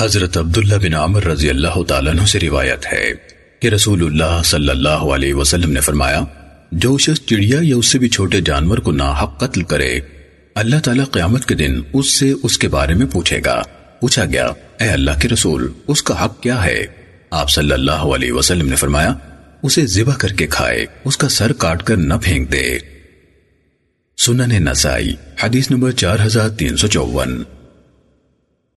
حضرت عبداللہ بن عمر رضی اللہ تعالیٰ عنہ سے روایت ہے کہ رسول اللہ صلی اللہ علیہ وسلم نے فرمایا، جو شخص چڑیا یا اس سے بھی چھوٹے جانور کو ناحق قتل کرے، اللہ تعالیٰ قیامت کے دن اس سے اس کے بارے میں پوچھے گا۔ پوچھا گیا، اے اللہ کے رسول، اس کا حق کیا ہے؟ آپ صلی اللہ علیہ وسلم نے فرمایا، اسے ذبح کر کے کھائے، اس کا سر کاٹ کر نہ پھینک دے۔ سنن نسائی، حدیث نمبر چار ہزار تین سو چوون۔